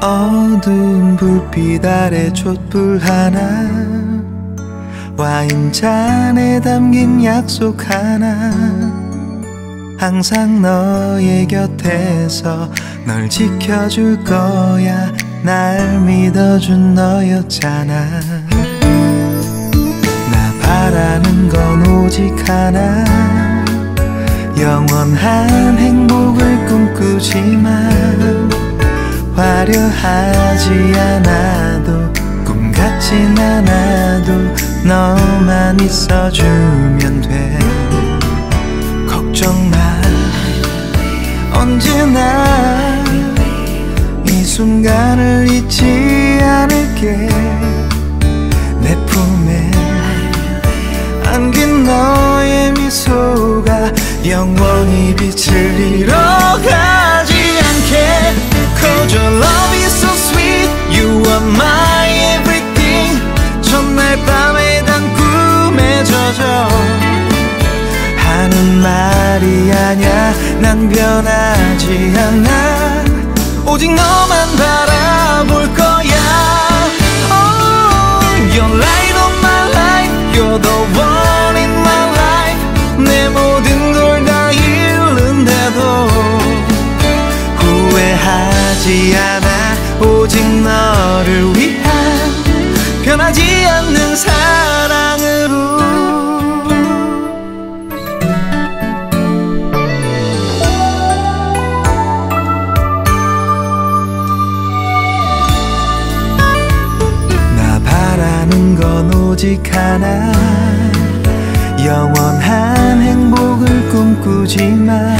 어두운 불빛 아래 촛불 하나 와인잔에 담긴 약속 하나. 항상 너의 곁에서 널 지켜줄 거야. 날 믿어준 너였잖아. 나 바라는 건 오직 하나. 영원한 행복을 꿈꾸지만 화려하지 않아도 꿈 같진 않아도 너만 있어주면 돼. 걱정 마. 언제나 이 순간을 잊지 않을게. 내 품에 안긴 너의 미소가 영원히 빛을 잃어 난 변하지 않아. 오직 너만 바라볼 거야. Oh, You're light of my life. You're the one in my life. 내 모든 걸 다 잃는데도 후회하지 않아. 오직 너를 위한 변하지 않는 사 건 오직 하나. 영원한 행복을 꿈꾸지만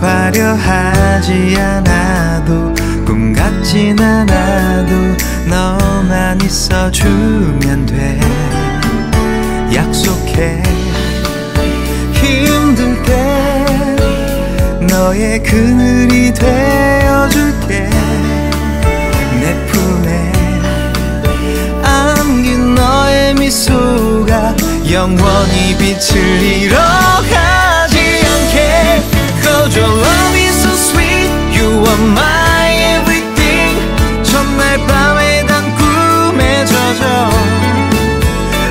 화려하지 않아도 꿈 같진 않아도 너만 있어주면 돼. 약속해. 힘들 때 너의 그늘이 되 영원히 빛을 잃어가지 않게. Cause your love is so sweet. You are my everything. 첫날 밤에 단 꿈에 젖어.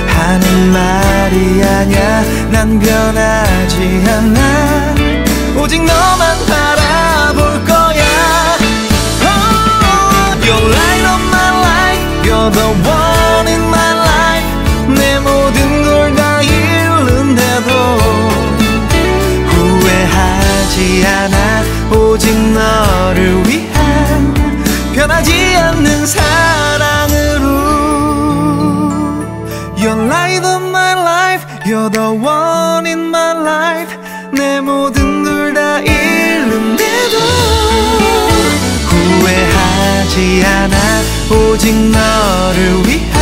하는 말이 아냐 난 변하지 않아. 오직 너만 바라볼 거 오직 너를 위한 변하지 않는 사랑으로 You're light of my life You're the one in my life. 내 모든 걸 다 잃는데도 후회하지 않아. 오직 너를 않는